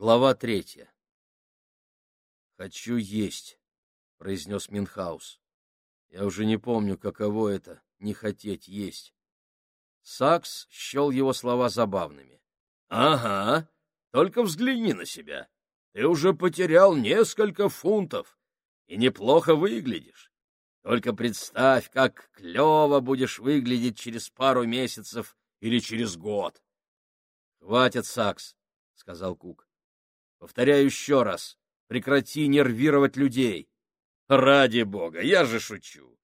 Глава третья. «Хочу есть», — произнес Минхаус. «Я уже не помню, каково это — не хотеть есть». Сакс счел его слова забавными. «Ага, только взгляни на себя. Ты уже потерял несколько фунтов и неплохо выглядишь. Только представь, как клево будешь выглядеть через пару месяцев или через год». «Хватит, Сакс», — сказал Кук. Повторяю еще раз, прекрати нервировать людей. Ради бога, я же шучу.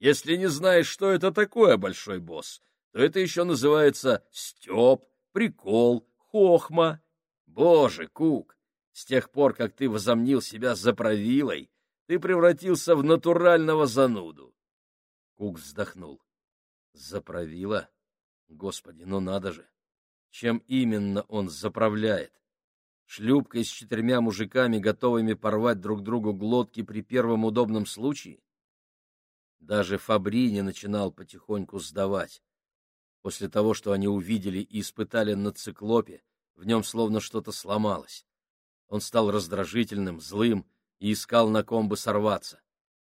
Если не знаешь, что это такое, большой босс, то это еще называется стёб, прикол, хохма. Боже, Кук, с тех пор, как ты возомнил себя заправилой, ты превратился в натурального зануду. Кук вздохнул. Заправила? Господи, ну надо же! Чем именно он заправляет? Шлюпкой с четырьмя мужиками, готовыми порвать друг другу глотки при первом удобном случае? Даже Фабрини начинал потихоньку сдавать. После того, что они увидели и испытали на циклопе, в нем словно что-то сломалось. Он стал раздражительным, злым и искал, на ком бы сорваться.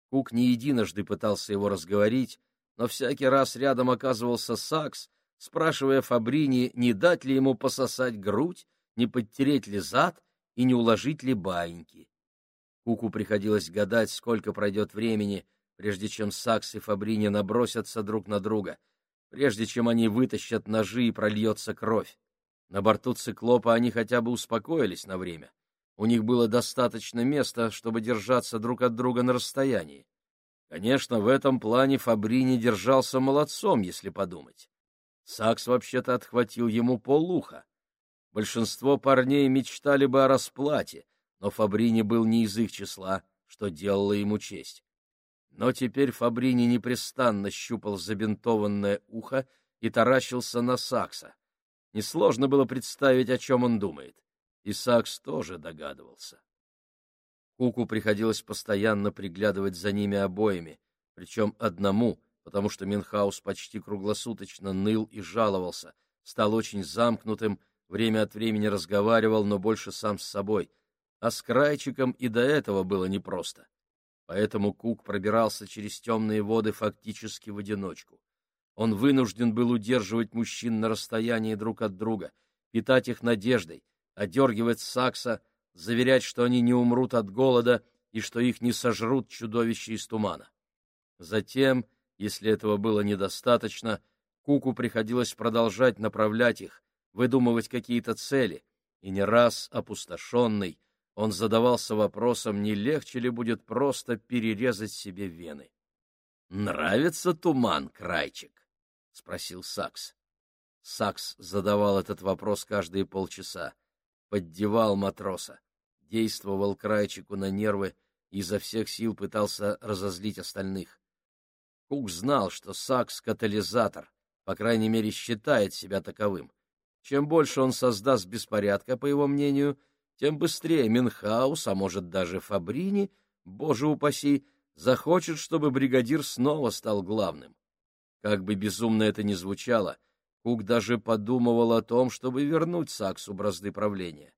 Кук не единожды пытался его разговорить, но всякий раз рядом оказывался Сакс, спрашивая Фабрини, не дать ли ему пососать грудь, не подтереть ли зад и не уложить ли баиньки. Куку приходилось гадать, сколько пройдет времени, прежде чем Сакс и Фабрини набросятся друг на друга, прежде чем они вытащат ножи и прольется кровь. На борту циклопа они хотя бы успокоились на время. У них было достаточно места, чтобы держаться друг от друга на расстоянии. Конечно, в этом плане Фабрини держался молодцом, если подумать. Сакс вообще-то отхватил ему полуха. Большинство парней мечтали бы о расплате, но Фабрини был не из их числа, что делало ему честь. Но теперь Фабрини непрестанно щупал забинтованное ухо и таращился на Сакса. Несложно было представить, о чем он думает. И Сакс тоже догадывался. Куку приходилось постоянно приглядывать за ними обоими, причем одному, потому что Минхаус почти круглосуточно ныл и жаловался, стал очень замкнутым время от времени разговаривал, но больше сам с собой, а с Крайчиком и до этого было непросто. Поэтому Кук пробирался через темные воды фактически в одиночку. Он вынужден был удерживать мужчин на расстоянии друг от друга, питать их надеждой, одергивать сакса, заверять, что они не умрут от голода и что их не сожрут чудовища из тумана. Затем, если этого было недостаточно, Куку приходилось продолжать направлять их, выдумывать какие-то цели, и не раз опустошенный, он задавался вопросом, не легче ли будет просто перерезать себе вены. «Нравится туман, Крайчик?» — спросил Сакс. Сакс задавал этот вопрос каждые полчаса, поддевал матроса, действовал Крайчику на нервы и изо всех сил пытался разозлить остальных. Кук знал, что Сакс — катализатор, по крайней мере, считает себя таковым. Чем больше он создаст беспорядка, по его мнению, тем быстрее Минхаус, а может даже Фабрини, боже упаси, захочет, чтобы бригадир снова стал главным. Как бы безумно это ни звучало, Кук даже подумывал о том, чтобы вернуть Саксу бразды правления.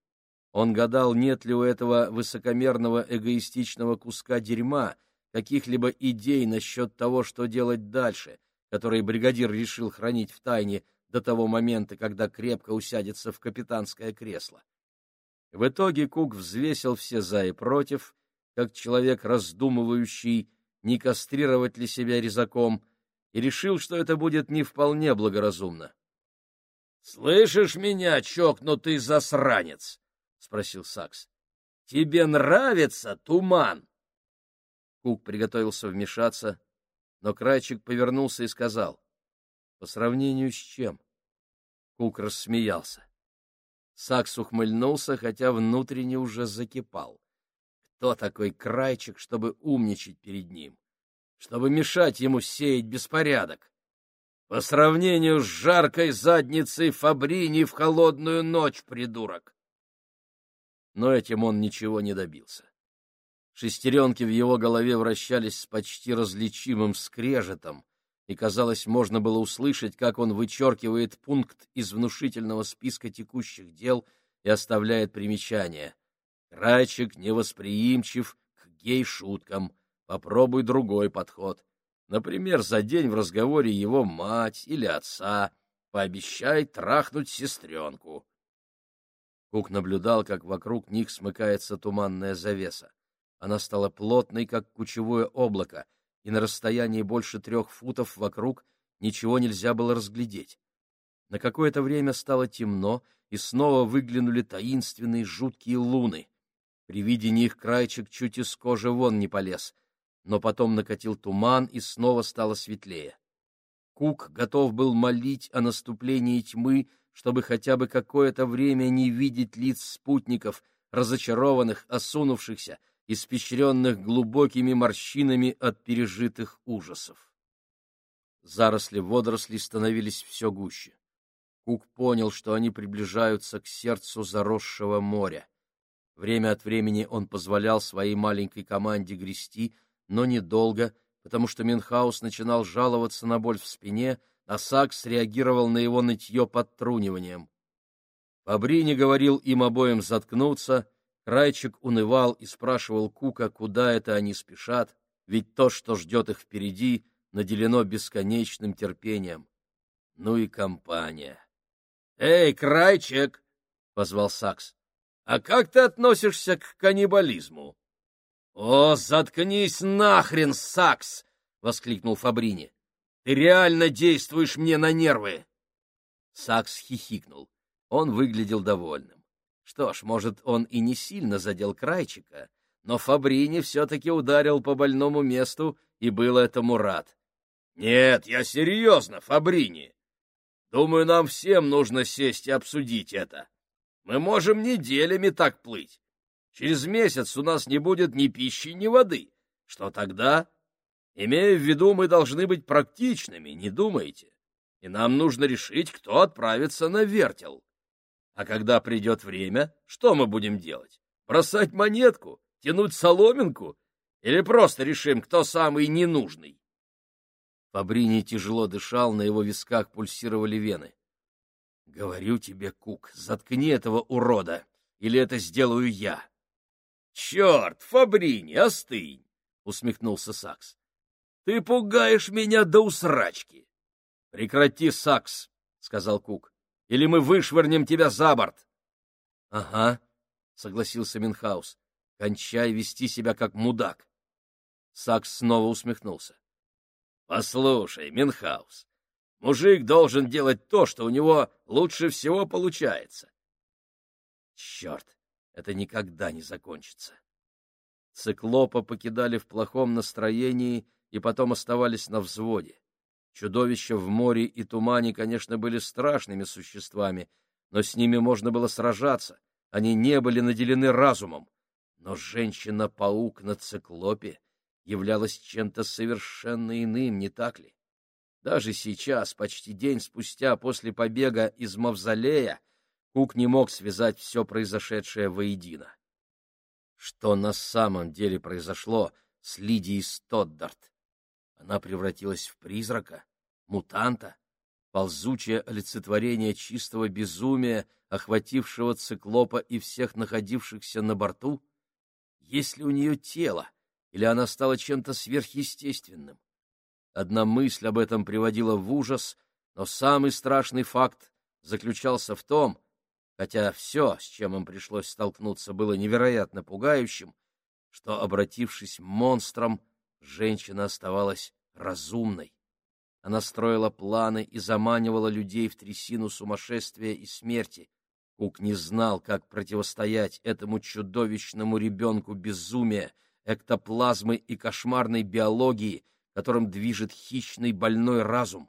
Он гадал, нет ли у этого высокомерного эгоистичного куска дерьма каких-либо идей насчет того, что делать дальше, которые бригадир решил хранить в тайне до того момента, когда крепко усядется в капитанское кресло. В итоге Кук взвесил все за и против, как человек, раздумывающий, не кастрировать ли себя резаком, и решил, что это будет не вполне благоразумно. — Слышишь меня, чокнутый засранец? — спросил Сакс. — Тебе нравится туман? Кук приготовился вмешаться, но Крайчик повернулся и сказал. По сравнению с чем? Кук рассмеялся. Сакс ухмыльнулся, хотя внутренне уже закипал. Кто такой крайчик, чтобы умничать перед ним? Чтобы мешать ему сеять беспорядок? По сравнению с жаркой задницей Фабрини в холодную ночь, придурок! Но этим он ничего не добился. Шестеренки в его голове вращались с почти различимым скрежетом, и, казалось, можно было услышать, как он вычеркивает пункт из внушительного списка текущих дел и оставляет примечание. Крайчик невосприимчив к гей-шуткам. Попробуй другой подход. Например, за день в разговоре его мать или отца пообещай трахнуть сестренку. Кук наблюдал, как вокруг них смыкается туманная завеса. Она стала плотной, как кучевое облако, и на расстоянии больше трех футов вокруг ничего нельзя было разглядеть. На какое-то время стало темно, и снова выглянули таинственные жуткие луны. При виде них крайчик чуть из кожи вон не полез, но потом накатил туман, и снова стало светлее. Кук готов был молить о наступлении тьмы, чтобы хотя бы какое-то время не видеть лиц спутников, разочарованных, осунувшихся, испещренных глубокими морщинами от пережитых ужасов. Заросли водорослей становились все гуще. Кук понял, что они приближаются к сердцу заросшего моря. Время от времени он позволял своей маленькой команде грести, но недолго, потому что Минхаус начинал жаловаться на боль в спине, а Сакс реагировал на его нытье подтруниванием. Фабрини говорил им обоим заткнуться, Крайчик унывал и спрашивал Кука, куда это они спешат, ведь то, что ждет их впереди, наделено бесконечным терпением. Ну и компания. «Эй, Крайчик!» — позвал Сакс. «А как ты относишься к каннибализму?» «О, заткнись нахрен, Сакс!» — воскликнул Фабрини. «Ты реально действуешь мне на нервы!» Сакс хихикнул. Он выглядел довольным. Что ж, может, он и не сильно задел Крайчика, но Фабрини все-таки ударил по больному месту и был этому рад. «Нет, я серьезно, Фабрини. Думаю, нам всем нужно сесть и обсудить это. Мы можем неделями так плыть. Через месяц у нас не будет ни пищи, ни воды. Что тогда? Имея в виду, мы должны быть практичными, не думайте. И нам нужно решить, кто отправится на вертел. А когда придет время, что мы будем делать? Бросать монетку? Тянуть соломинку? Или просто решим, кто самый ненужный? Фабрини тяжело дышал, на его висках пульсировали вены. — Говорю тебе, Кук, заткни этого урода, или это сделаю я. — Черт, Фабрини, остынь! — усмехнулся Сакс. — Ты пугаешь меня до усрачки. — Прекрати, Сакс, — сказал Кук, — или мы вышвырнем тебя за борт. — Ага, — согласился Минхаус, — кончай вести себя как мудак. Сакс снова усмехнулся. Послушай, Минхаус, мужик должен делать то, что у него лучше всего получается. Черт, это никогда не закончится. Циклопа покидали в плохом настроении и потом оставались на взводе. Чудовища в море и тумане, конечно, были страшными существами, но с ними можно было сражаться, они не были наделены разумом. Но женщина-паук на циклопе являлось чем-то совершенно иным, не так ли? Даже сейчас, почти день спустя после побега из мавзолея, Кук не мог связать все произошедшее воедино. Что на самом деле произошло с Лидией Стоддарт? Она превратилась в призрака, мутанта, ползучее олицетворение чистого безумия, охватившего циклопа и всех находившихся на борту? Есть ли у нее тело? — или она стала чем-то сверхъестественным. Одна мысль об этом приводила в ужас, но самый страшный факт заключался в том, хотя все, с чем им пришлось столкнуться, было невероятно пугающим, что, обратившись монстром, женщина оставалась разумной. Она строила планы и заманивала людей в трясину сумасшествия и смерти. Кук не знал, как противостоять этому чудовищному ребенку безумия, эктоплазмы и кошмарной биологии, которым движет хищный больной разум.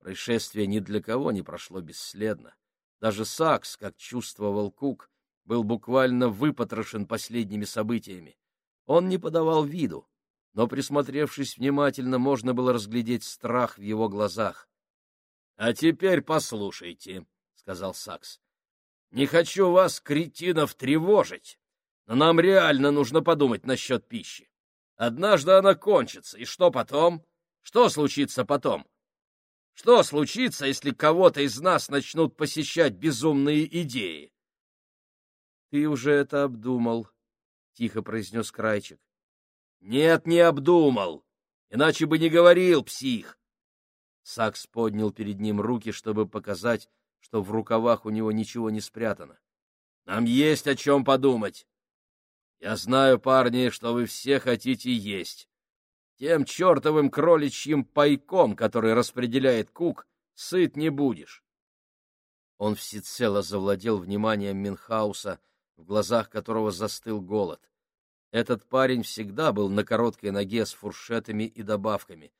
Происшествие ни для кого не прошло бесследно. Даже Сакс, как чувствовал Кук, был буквально выпотрошен последними событиями. Он не подавал виду, но, присмотревшись внимательно, можно было разглядеть страх в его глазах. — А теперь послушайте, — сказал Сакс. — Не хочу вас, кретинов, тревожить, но нам реально нужно подумать насчет пищи. Однажды она кончится, и что потом? Что случится потом? Что случится, если кого-то из нас начнут посещать безумные идеи? ты уже это обдумал, — тихо произнес Крайчик. — Нет, не обдумал, иначе бы не говорил, псих. Сакс поднял перед ним руки, чтобы показать, что в рукавах у него ничего не спрятано. — Нам есть о чем подумать. Я знаю, парни, что вы все хотите есть. Тем чертовым кроличьим пайком, который распределяет Кук, сыт не будешь. Он всецело завладел вниманием Минхауса, в глазах которого застыл голод. Этот парень всегда был на короткой ноге с фуршетами и добавками.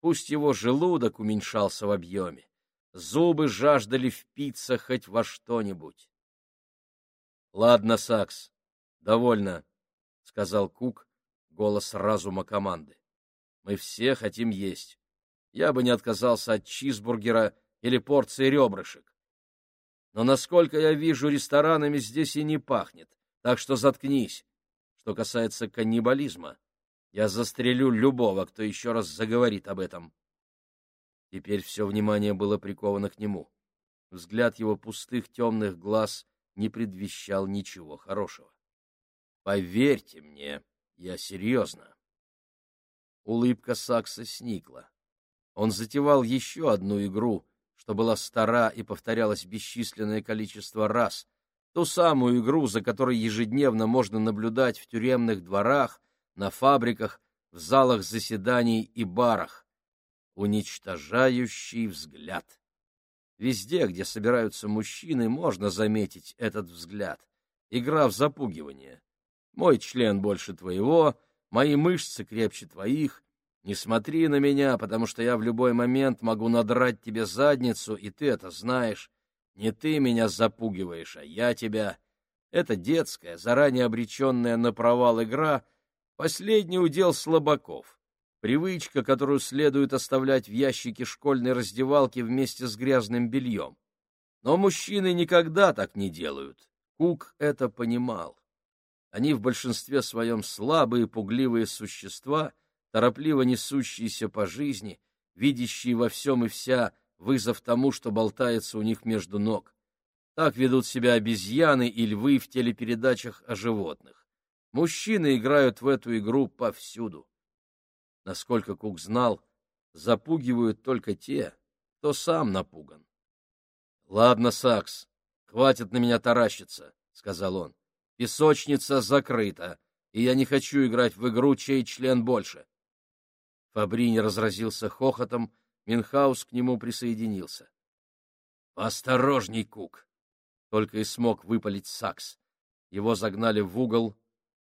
Пусть его желудок уменьшался в объеме, зубы жаждали впиться хоть во что-нибудь. — Ладно, Сакс, довольно, — сказал Кук, голос разума команды. — Мы все хотим есть. Я бы не отказался от чизбургера или порции ребрышек. Но, насколько я вижу, ресторанами здесь и не пахнет, так что заткнись. Что касается каннибализма, я застрелю любого, кто еще раз заговорит об этом. Теперь все внимание было приковано к нему. Взгляд его пустых темных глаз не предвещал ничего хорошего. Поверьте мне, я серьезно. Улыбка Сакса сникла. Он затевал еще одну игру, что была стара и повторялась бесчисленное количество раз, ту самую игру, за которой ежедневно можно наблюдать в тюремных дворах, на фабриках, в залах заседаний и барах. Уничтожающий взгляд. Везде, где собираются мужчины, можно заметить этот взгляд. Игра в запугивание. Мой член больше твоего, мои мышцы крепче твоих, не смотри на меня, потому что я в любой момент могу надрать тебе задницу, и ты это знаешь. Не ты меня запугиваешь, а я тебя. Это детская, заранее обреченная на провал игра, последний удел слабаков. Привычка, которую следует оставлять в ящике школьной раздевалки вместе с грязным бельем. Но мужчины никогда так не делают. Кук это понимал. Они в большинстве своем слабые, пугливые существа — торопливо несущиеся по жизни, видящие во всем и вся вызов тому, что болтается у них между ног. Так ведут себя обезьяны и львы в телепередачах о животных. Мужчины играют в эту игру повсюду. Насколько Кук знал, запугивают только те, кто сам напуган. — Ладно, Сакс, хватит на меня таращиться, — сказал он. — Песочница закрыта, и я не хочу играть в игру, чей член больше. Фабрини разразился хохотом, Минхаус к нему присоединился. — Осторожней, Кук! — только и смог выпалить Сакс. Его загнали в угол,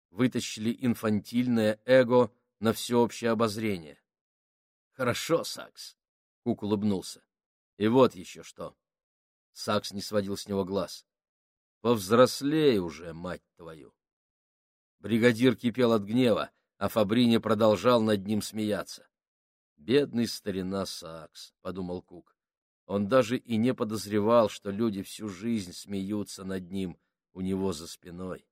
вытащили инфантильное эго на всеобщее обозрение. — Хорошо, Сакс! — Кук улыбнулся. — И вот еще что. Сакс не сводил с него глаз. — Повзрослей уже, мать твою! Бригадир кипел от гнева а Фабрини продолжал над ним смеяться. «Бедный старина Сакс», — подумал Кук. Он даже и не подозревал, что люди всю жизнь смеются над ним у него за спиной.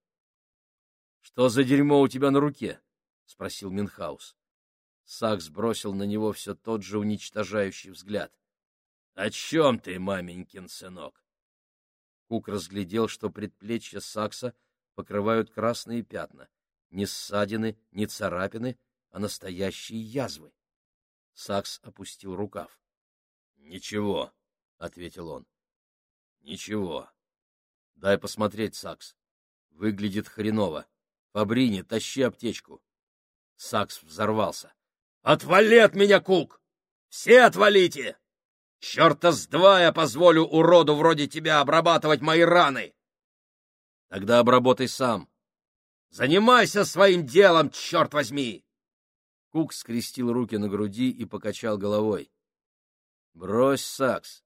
«Что за дерьмо у тебя на руке?» — спросил Минхаус. Сакс бросил на него все тот же уничтожающий взгляд. — О чем ты, маменькин сынок? Кук разглядел, что предплечья Сакса покрывают красные пятна — не ссадины, не царапины, а настоящие язвы. Сакс опустил рукав. — Ничего, — ответил он. — Ничего. — Дай посмотреть, Сакс. Выглядит хреново. Фабрини, тащи аптечку. Сакс взорвался. — Отвали от меня, Кук! Все отвалите! Черта с два я позволю уроду вроде тебя обрабатывать мои раны! — Тогда обработай сам, Занимайся своим делом, черт возьми! Кук скрестил руки на груди и покачал головой. — Брось, Сакс,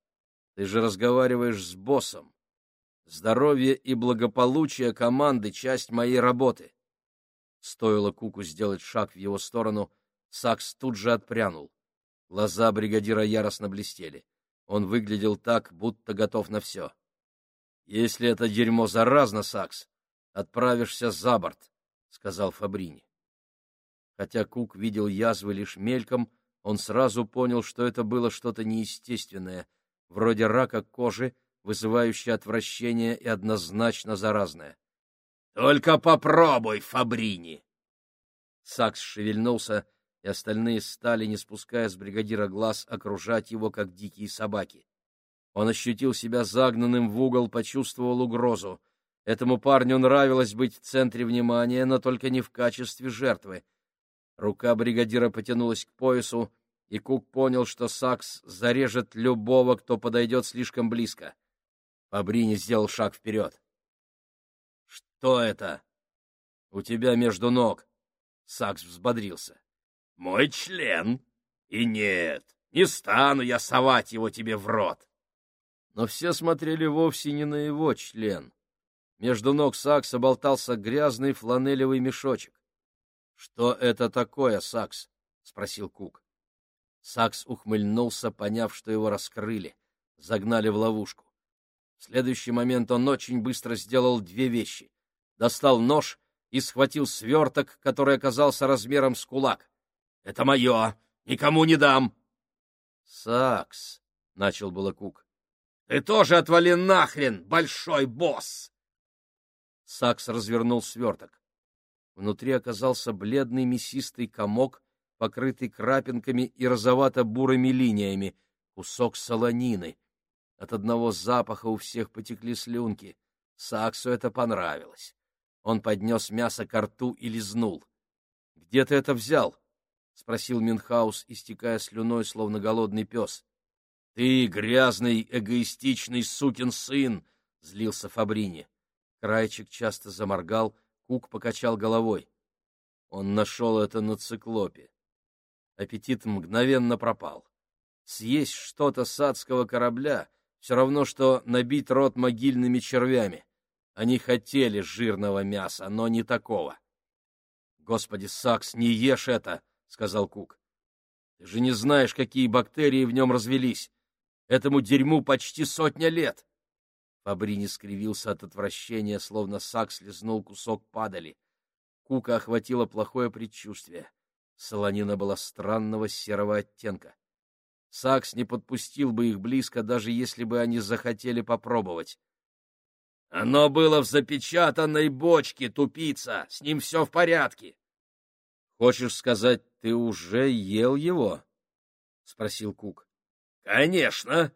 ты же разговариваешь с боссом. Здоровье и благополучие команды — часть моей работы. Стоило Куку сделать шаг в его сторону, Сакс тут же отпрянул. Глаза бригадира яростно блестели. Он выглядел так, будто готов на все. — Если это дерьмо заразно, Сакс, отправишься за борт, — сказал Фабрини. Хотя Кук видел язвы лишь мельком, он сразу понял, что это было что-то неестественное, вроде рака кожи, вызывающее отвращение и однозначно заразное. Только попробуй, Фабрини. Сакс шевельнулся, и остальные стали, не спуская с бригадира глаз, окружать его, как дикие собаки. Он ощутил себя загнанным в угол, почувствовал угрозу. Этому парню нравилось быть в центре внимания, но только не в качестве жертвы. Рука бригадира потянулась к поясу, и Кук понял, что Сакс зарежет любого, кто подойдет слишком близко. Фабрини сделал шаг вперед. — Что это? — У тебя между ног. Сакс взбодрился. — Мой член. И нет, не стану я совать его тебе в рот. Но все смотрели вовсе не на его член. Между ног Сакса болтался грязный фланелевый мешочек. — Что это такое, Сакс? — спросил Кук. Сакс ухмыльнулся, поняв, что его раскрыли, загнали в ловушку. В следующий момент он очень быстро сделал две вещи. Достал нож и схватил сверток, который оказался размером с кулак. — Это мое! Никому не дам! — Сакс! — начал было Кук. — Ты тоже отвали нахрен, большой босс! Сакс развернул сверток. Внутри оказался бледный мясистый комок, покрытый крапинками и розовато-бурыми линиями, кусок солонины. От одного запаха у всех потекли слюнки. Саксу это понравилось. Он поднес мясо к рту и лизнул. — Где ты это взял? — спросил Минхаус, истекая слюной, словно голодный пес. — Ты грязный, эгоистичный сукин сын! — злился Фабрини. Крайчик часто заморгал, Кук покачал головой. Он нашел это на циклопе. Аппетит мгновенно пропал. Съесть что-то с адского корабля — все равно, что набить рот могильными червями. Они хотели жирного мяса, но не такого. — Господи, Сакс, не ешь это! — сказал Кук. — Ты же не знаешь, какие бактерии в нем развелись. Этому дерьму почти сотня лет. Фабрини скривился от отвращения, словно Сакс лизнул кусок падали. Кука охватило плохое предчувствие. Солонина была странного серого оттенка. Сакс не подпустил бы их близко, даже если бы они захотели попробовать. — Оно было в запечатанной бочке, тупица! С ним все в порядке! — Хочешь сказать, ты уже ел его? — спросил Кук. — Конечно!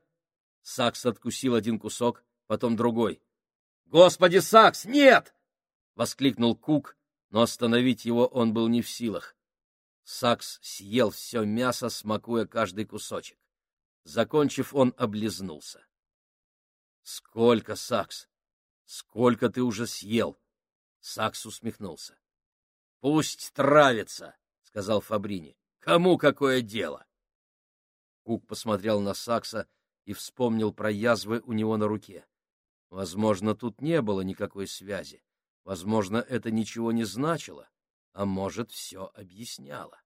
Сакс откусил один кусок, потом другой. «Господи, Сакс, нет!» — воскликнул Кук, но остановить его он был не в силах. Сакс съел все мясо, смакуя каждый кусочек. Закончив, он облизнулся. — Сколько, Сакс? Сколько ты уже съел? Сакс усмехнулся. — Пусть травится, — сказал Фабрини. — Кому какое дело? Кук посмотрел на Сакса и вспомнил про язвы у него на руке. Возможно, тут не было никакой связи. Возможно, это ничего не значило, а может, все объясняло.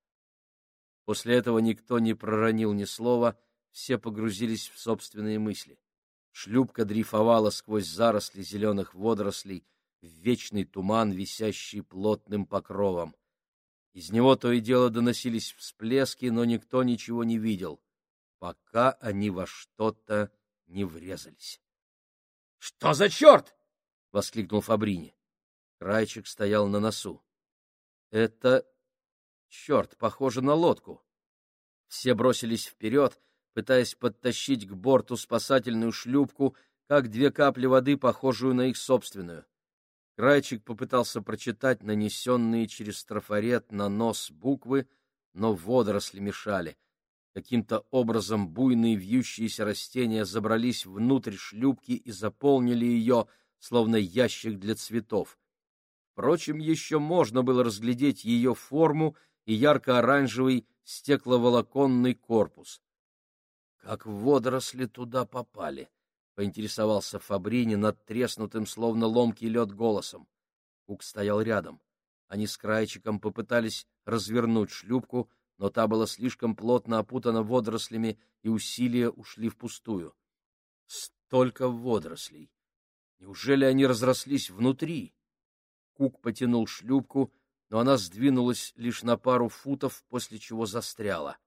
После этого никто не проронил ни слова, все погрузились в собственные мысли. Шлюпка дрейфовала сквозь заросли зеленых водорослей в вечный туман, висящий плотным покровом. Из него то и дело доносились всплески, но никто ничего не видел, пока они во что-то не врезались. Что за черт? — воскликнул Фабрини. Крайчик стоял на носу. — Это... Черт, похоже на лодку. Все бросились вперед, пытаясь подтащить к борту спасательную шлюпку, как две капли воды, похожую на их собственную. Крайчик попытался прочитать нанесенные через трафарет на нос буквы, но водоросли мешали. Каким-то образом буйные вьющиеся растения забрались внутрь шлюпки и заполнили ее, словно ящик для цветов. Впрочем, еще можно было разглядеть ее форму и ярко-оранжевый стекловолоконный корпус. — Как водоросли туда попали? — поинтересовался Фабрини над треснутым, словно ломкий лед, голосом. Кук стоял рядом. Они с Крайчиком попытались развернуть шлюпку, но та была слишком плотно опутана водорослями, и усилия ушли впустую. Столько водорослей! Неужели они разрослись внутри? Кук потянул шлюпку, но она сдвинулась лишь на пару футов, после чего застряла.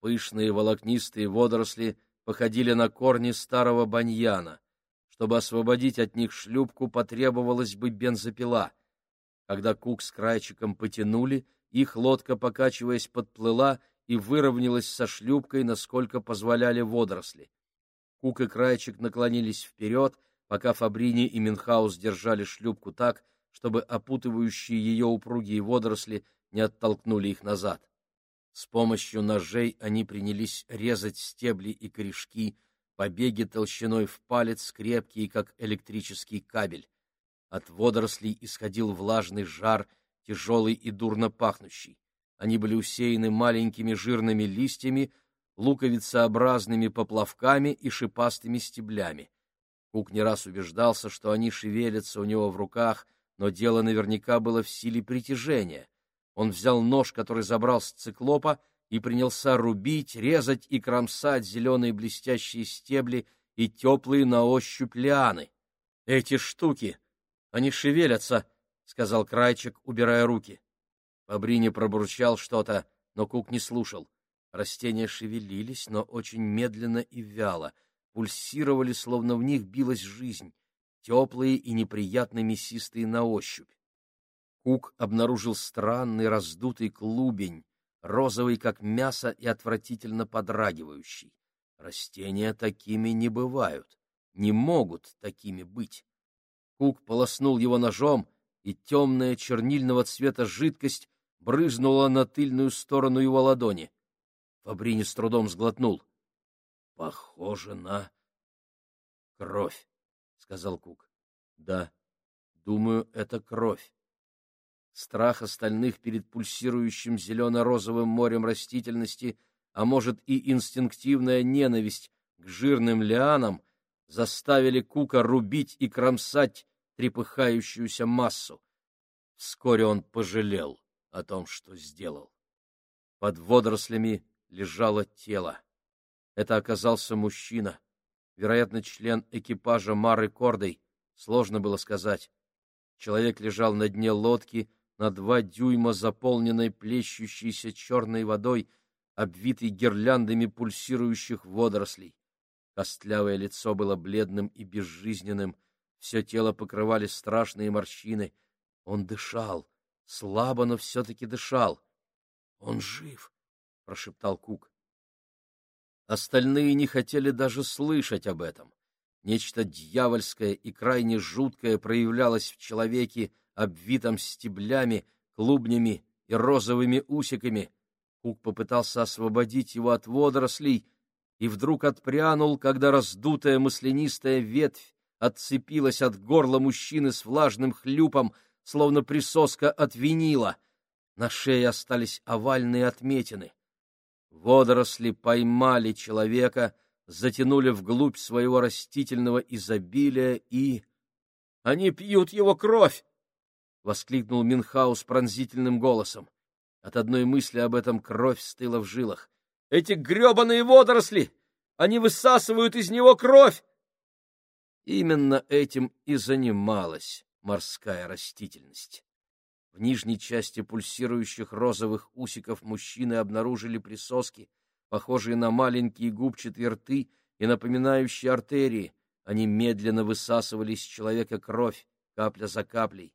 Пышные волокнистые водоросли походили на корни старого баньяна. Чтобы освободить от них шлюпку, потребовалась бы бензопила — Когда Кук с Крайчиком потянули, их лодка, покачиваясь, подплыла и выровнялась со шлюпкой, насколько позволяли водоросли. Кук и Крайчик наклонились вперед, пока Фабрини и Минхаус держали шлюпку так, чтобы опутывающие ее упругие водоросли не оттолкнули их назад. С помощью ножей они принялись резать стебли и корешки, побеги толщиной в палец, крепкие, как электрический кабель. От водорослей исходил влажный жар, тяжелый и дурно пахнущий. Они были усеяны маленькими жирными листьями, луковицеобразными поплавками и шипастыми стеблями. Кук не раз убеждался, что они шевелятся у него в руках, но дело наверняка было в силе притяжения. Он взял нож, который забрал с циклопа, и принялся рубить, резать и кромсать зеленые блестящие стебли и теплые на ощупь лианы. — Эти штуки, они шевелятся, — сказал Крайчик, убирая руки. Фабрини пробурчал что-то, но Кук не слушал. Растения шевелились, но очень медленно и вяло, пульсировали, словно в них билась жизнь, теплые и неприятно мясистые на ощупь. Кук обнаружил странный раздутый клубень, розовый, как мясо, и отвратительно подрагивающий. Растения такими не бывают, не могут такими быть. Кук полоснул его ножом, и темная чернильного цвета жидкость брызнула на тыльную сторону его ладони. Фабрини с трудом сглотнул. — Похоже на кровь, — сказал Кук. — Да, думаю, это кровь. Страх остальных перед пульсирующим зелено-розовым морем растительности, а может и инстинктивная ненависть к жирным лианам, заставили Кука рубить и кромсать трепыхающуюся массу. Вскоре он пожалел о том, что сделал. Под водорослями лежало тело. Это оказался мужчина, вероятно, член экипажа Мары Кордой, сложно было сказать. Человек лежал на дне лодки, на два дюйма заполненной плещущейся черной водой, обвитой гирляндами пульсирующих водорослей. Костлявое лицо было бледным и безжизненным, все тело покрывали страшные морщины. Он дышал, слабо, но все-таки дышал. — Он жив! — прошептал Кук. Остальные не хотели даже слышать об этом. Нечто дьявольское и крайне жуткое проявлялось в человеке, обвитом стеблями, клубнями и розовыми усиками. Кук попытался освободить его от водорослей и вдруг отпрянул, когда раздутая маслянистая ветвь отцепилась от горла мужчины с влажным хлюпом, словно присоска от винила. На шее остались овальные отметины. Водоросли поймали человека, затянули вглубь своего растительного изобилия и... — Они пьют его кровь! — воскликнул Минхаус пронзительным голосом. От одной мысли об этом кровь стыла в жилах. — Эти гребаные водоросли! Они высасывают из него кровь! Именно этим и занималась морская растительность. В нижней части пульсирующих розовых усиков мужчины обнаружили присоски, похожие на маленькие губчатые рты и напоминающие артерии. Они медленно высасывали из человека кровь, капля за каплей.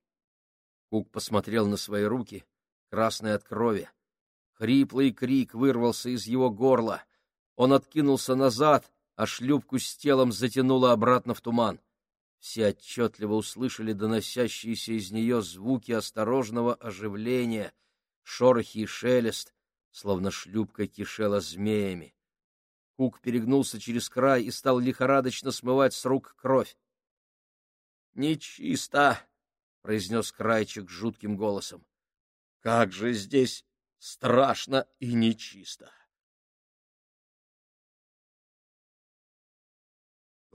Кук посмотрел на свои руки, красные от крови. Хриплый крик вырвался из его горла. Он откинулся назад, а шлюпку с телом затянуло обратно в туман. Все отчетливо услышали доносящиеся из нее звуки осторожного оживления, шорохи и шелест, словно шлюпка кишела змеями. Кук перегнулся через край и стал лихорадочно смывать с рук кровь. — Нечисто! — произнес крайчик жутким голосом. — Как же здесь страшно и нечисто! —